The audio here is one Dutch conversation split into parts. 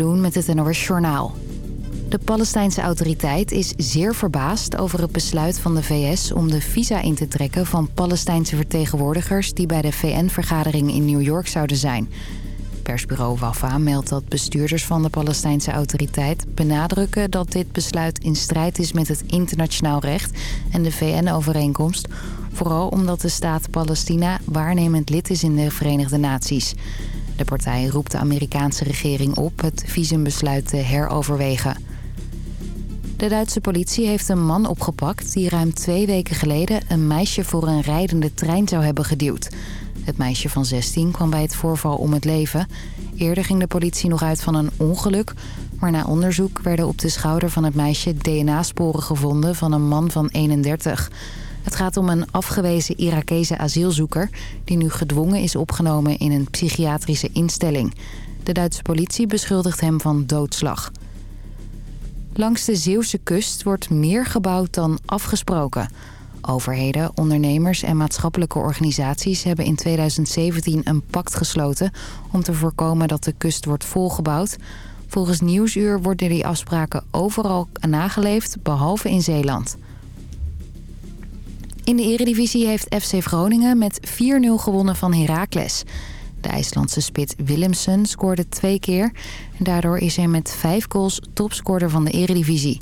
Loen met het NOS Journaal. De Palestijnse autoriteit is zeer verbaasd over het besluit van de VS... om de visa in te trekken van Palestijnse vertegenwoordigers... die bij de VN-vergadering in New York zouden zijn. Persbureau Wafa meldt dat bestuurders van de Palestijnse autoriteit... benadrukken dat dit besluit in strijd is met het internationaal recht... en de VN-overeenkomst... vooral omdat de staat Palestina waarnemend lid is in de Verenigde Naties... De partij roept de Amerikaanse regering op het visumbesluit te heroverwegen. De Duitse politie heeft een man opgepakt die ruim twee weken geleden... een meisje voor een rijdende trein zou hebben geduwd. Het meisje van 16 kwam bij het voorval om het leven. Eerder ging de politie nog uit van een ongeluk... maar na onderzoek werden op de schouder van het meisje DNA-sporen gevonden van een man van 31... Het gaat om een afgewezen Irakese asielzoeker... die nu gedwongen is opgenomen in een psychiatrische instelling. De Duitse politie beschuldigt hem van doodslag. Langs de Zeeuwse kust wordt meer gebouwd dan afgesproken. Overheden, ondernemers en maatschappelijke organisaties... hebben in 2017 een pact gesloten... om te voorkomen dat de kust wordt volgebouwd... Volgens Nieuwsuur worden die afspraken overal nageleefd, behalve in Zeeland. In de eredivisie heeft FC Groningen met 4-0 gewonnen van Heracles. De IJslandse spit Willemsen scoorde twee keer. En daardoor is hij met vijf goals topscorer van de eredivisie.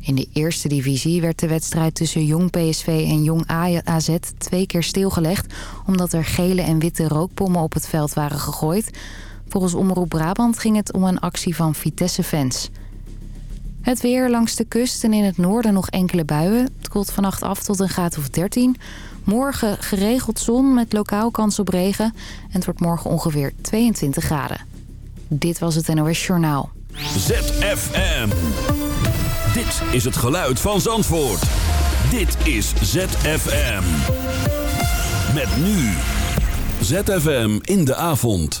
In de eerste divisie werd de wedstrijd tussen Jong PSV en Jong AZ twee keer stilgelegd... omdat er gele en witte rookbommen op het veld waren gegooid. Volgens Omroep Brabant ging het om een actie van Vitesse-fans. Het weer langs de kust en in het noorden nog enkele buien. Het koelt vannacht af tot een graad of 13. Morgen geregeld zon met lokaal kans op regen. En het wordt morgen ongeveer 22 graden. Dit was het NOS Journaal. ZFM. Dit is het geluid van Zandvoort. Dit is ZFM. Met nu. ZFM in de avond.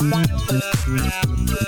Bye.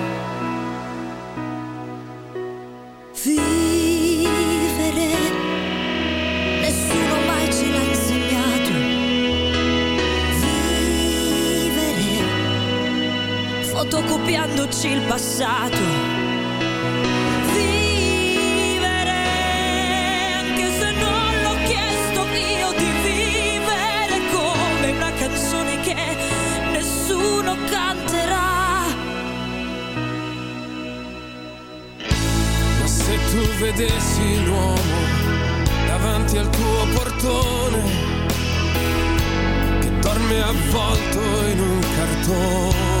Come una canzone che nessuno canterà. Ma se tu vedessi l'uomo davanti al tuo portone che dorme avvolto in un cartone.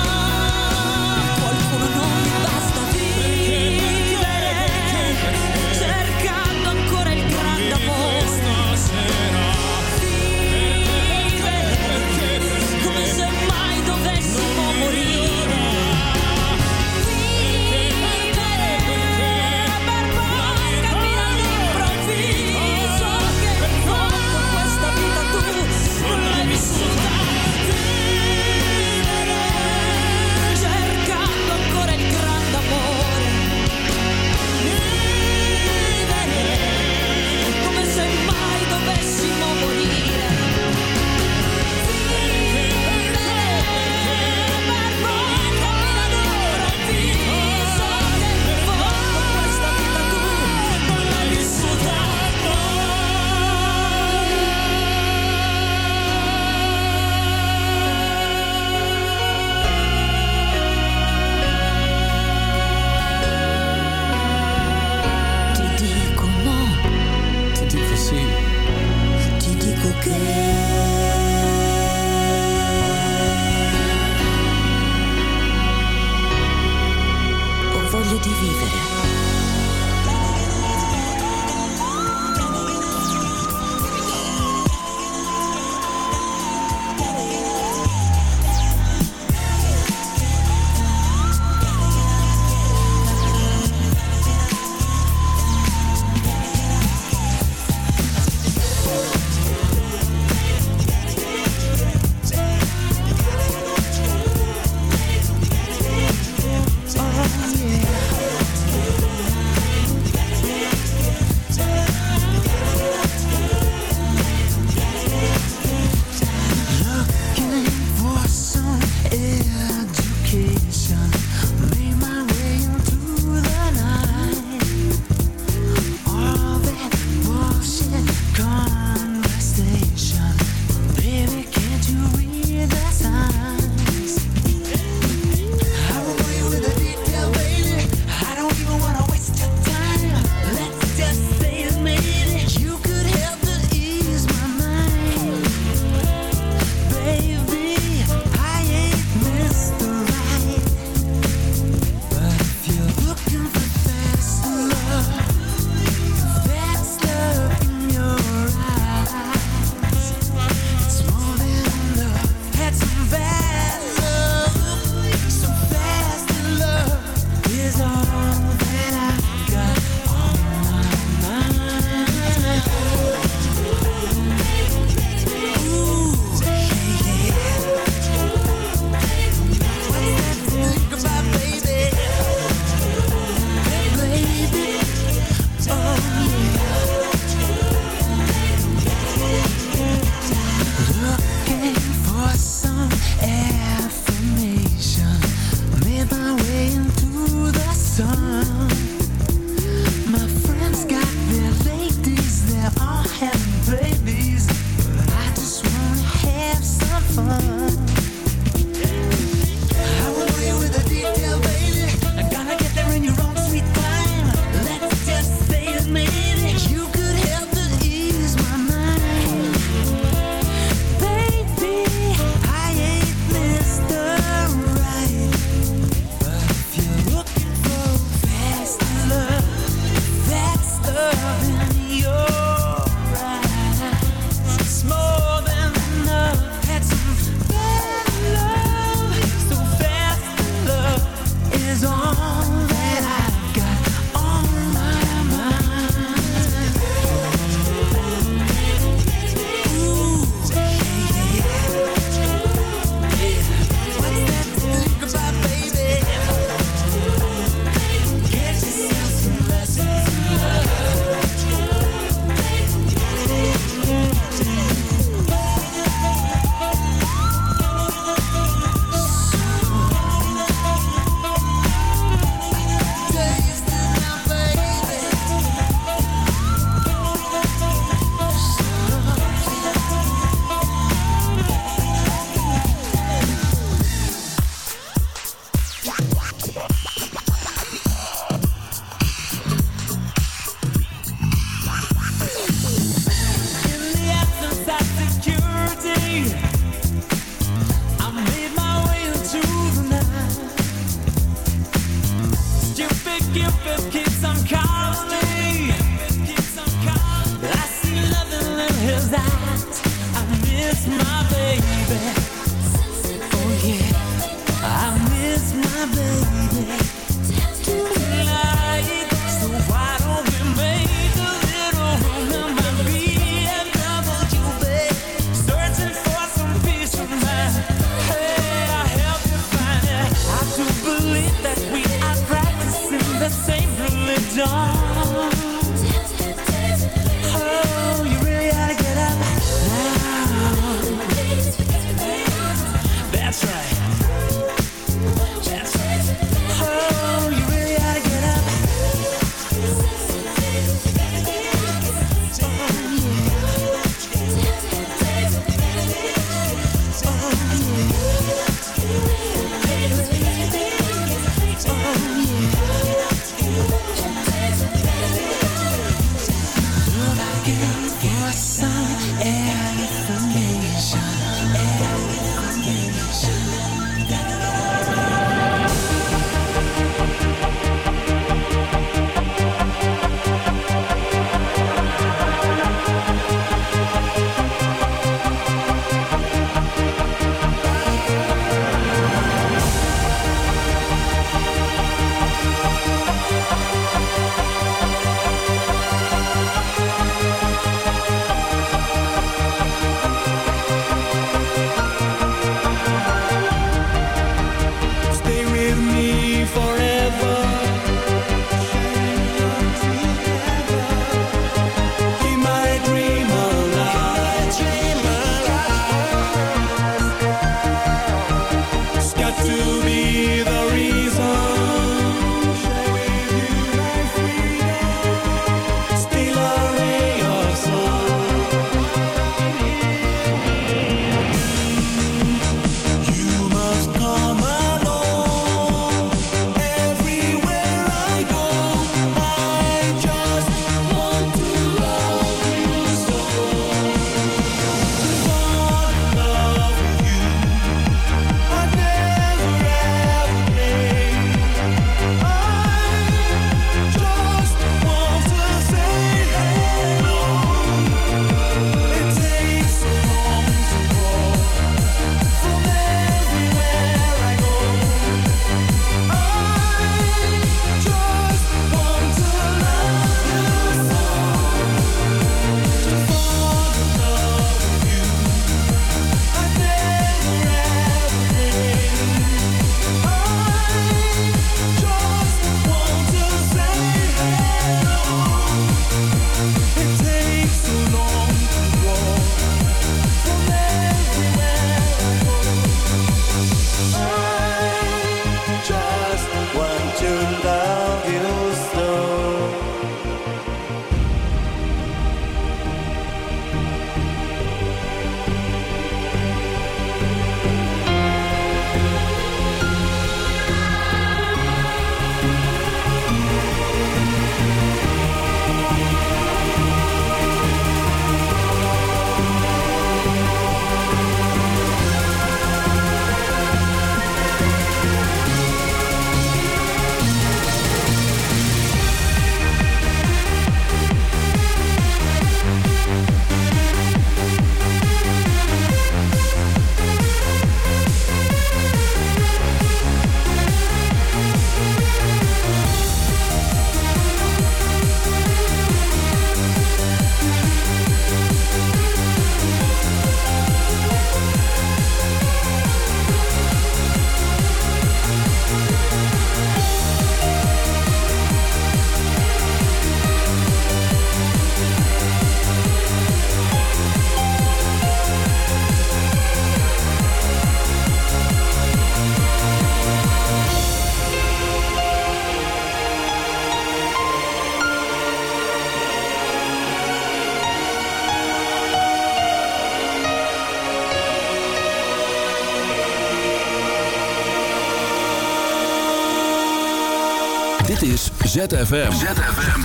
ZFM.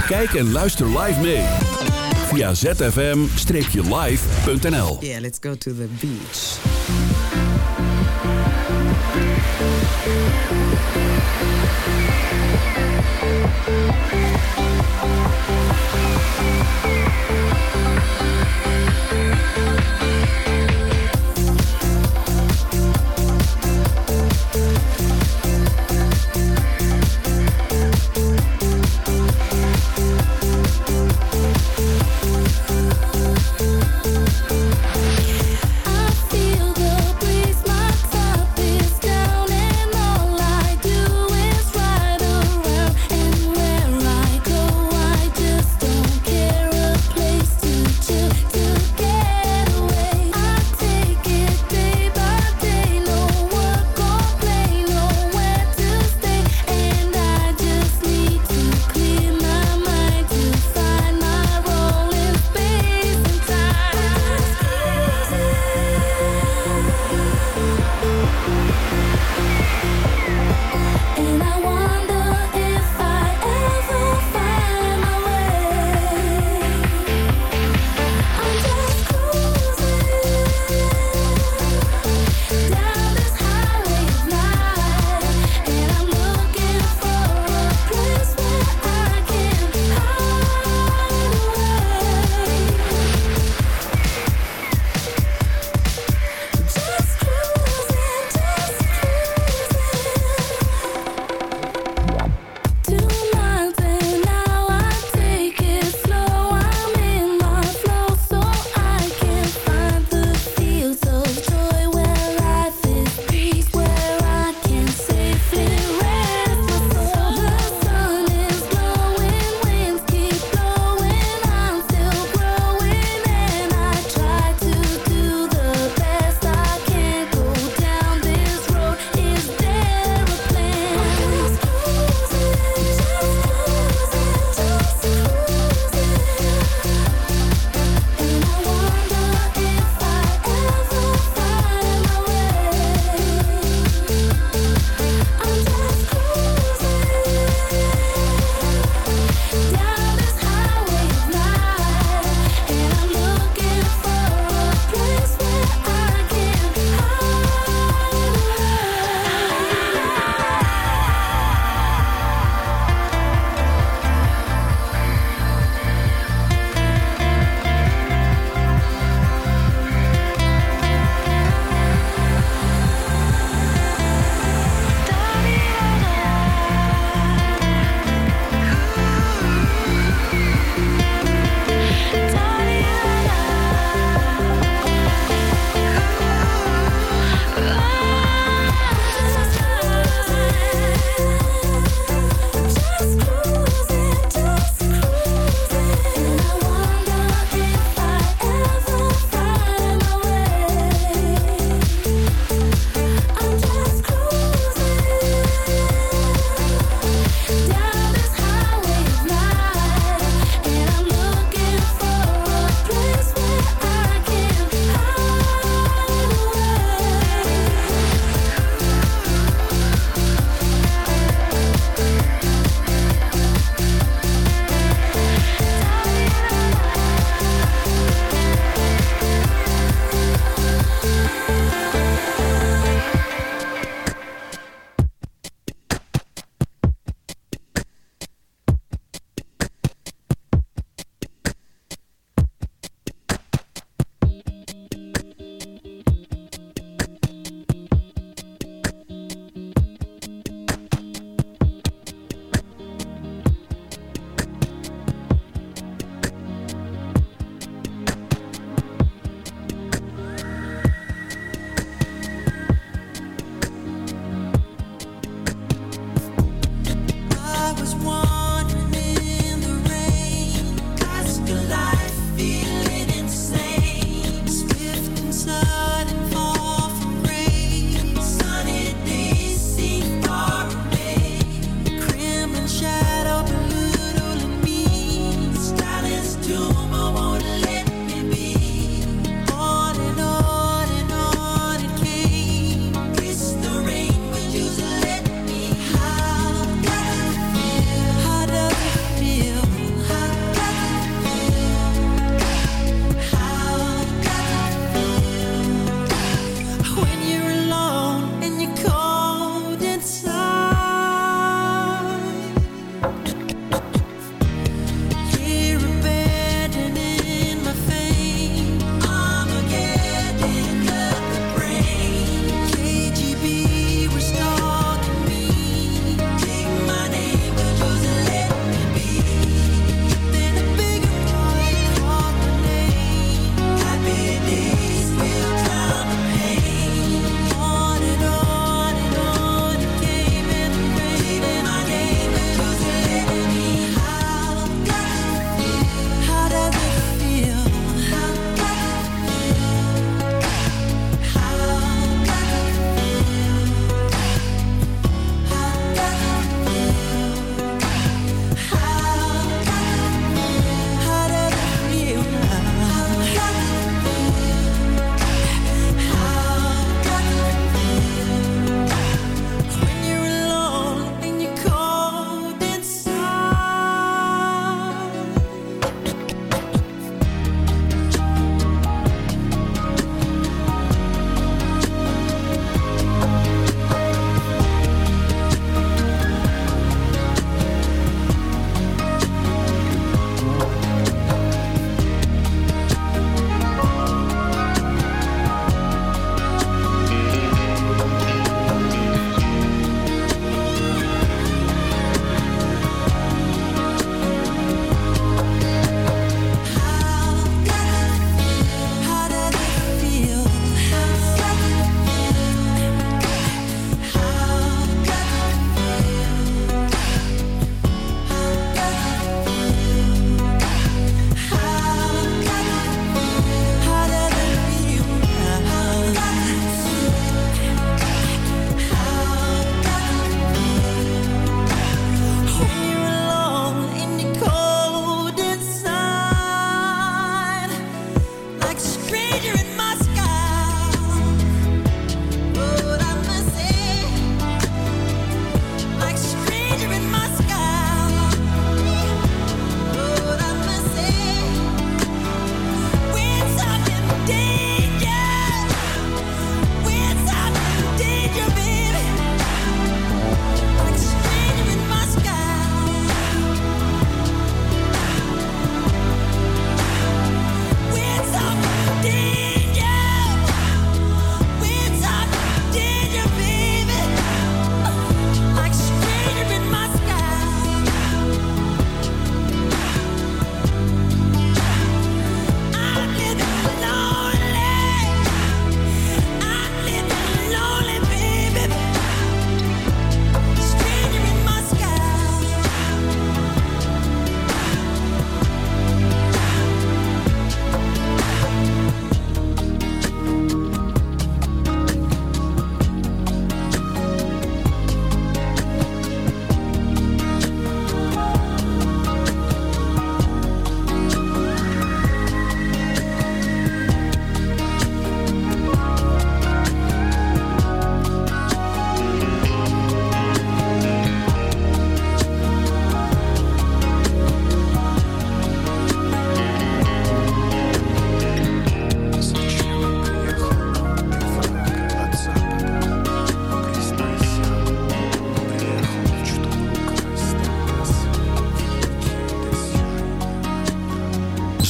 Kijk en luister live mee. Via zfm-live.nl Yeah, let's go to the beach.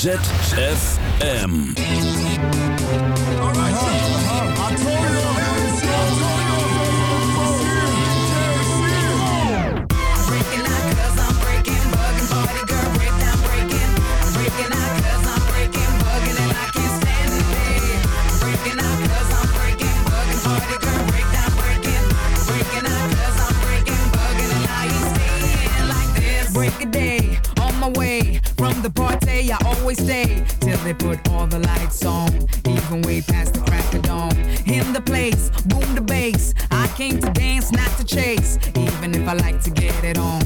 ZFM. All right, the I always stay till they put all the lights on. Even way past the crack of dawn. In the place boom the bass. I came to dance not to chase. Even if I like to get it on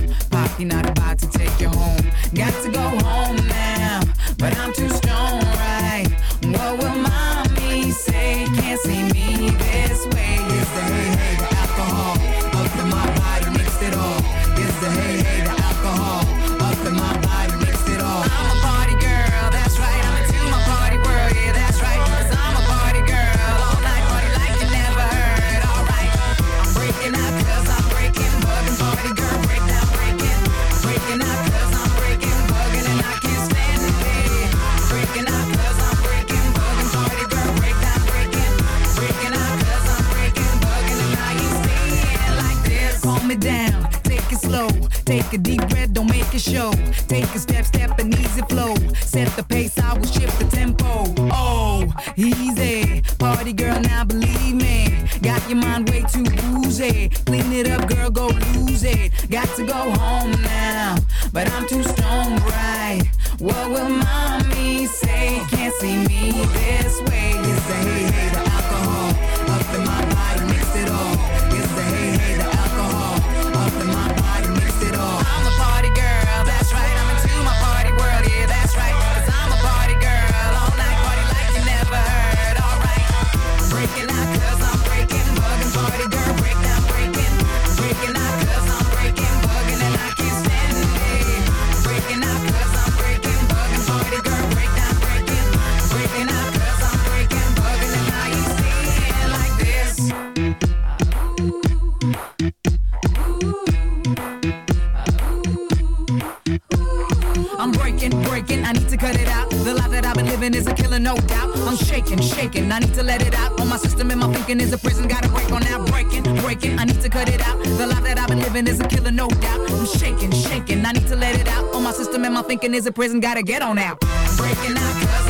see me this way. It's the hey hey the alcohol up in my body? Mixed it all. It's the hey hey the I need to let it out. On my system and my thinking is a prison, gotta break on now. Breaking, breaking, I need to cut it out. The life that I've been living is a killer, no doubt. I'm shaking, shaking, I need to let it out. On my system and my thinking is a prison, gotta get on out. Breaking out, cause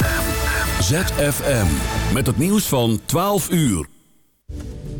ZFM. Met het nieuws van 12 uur.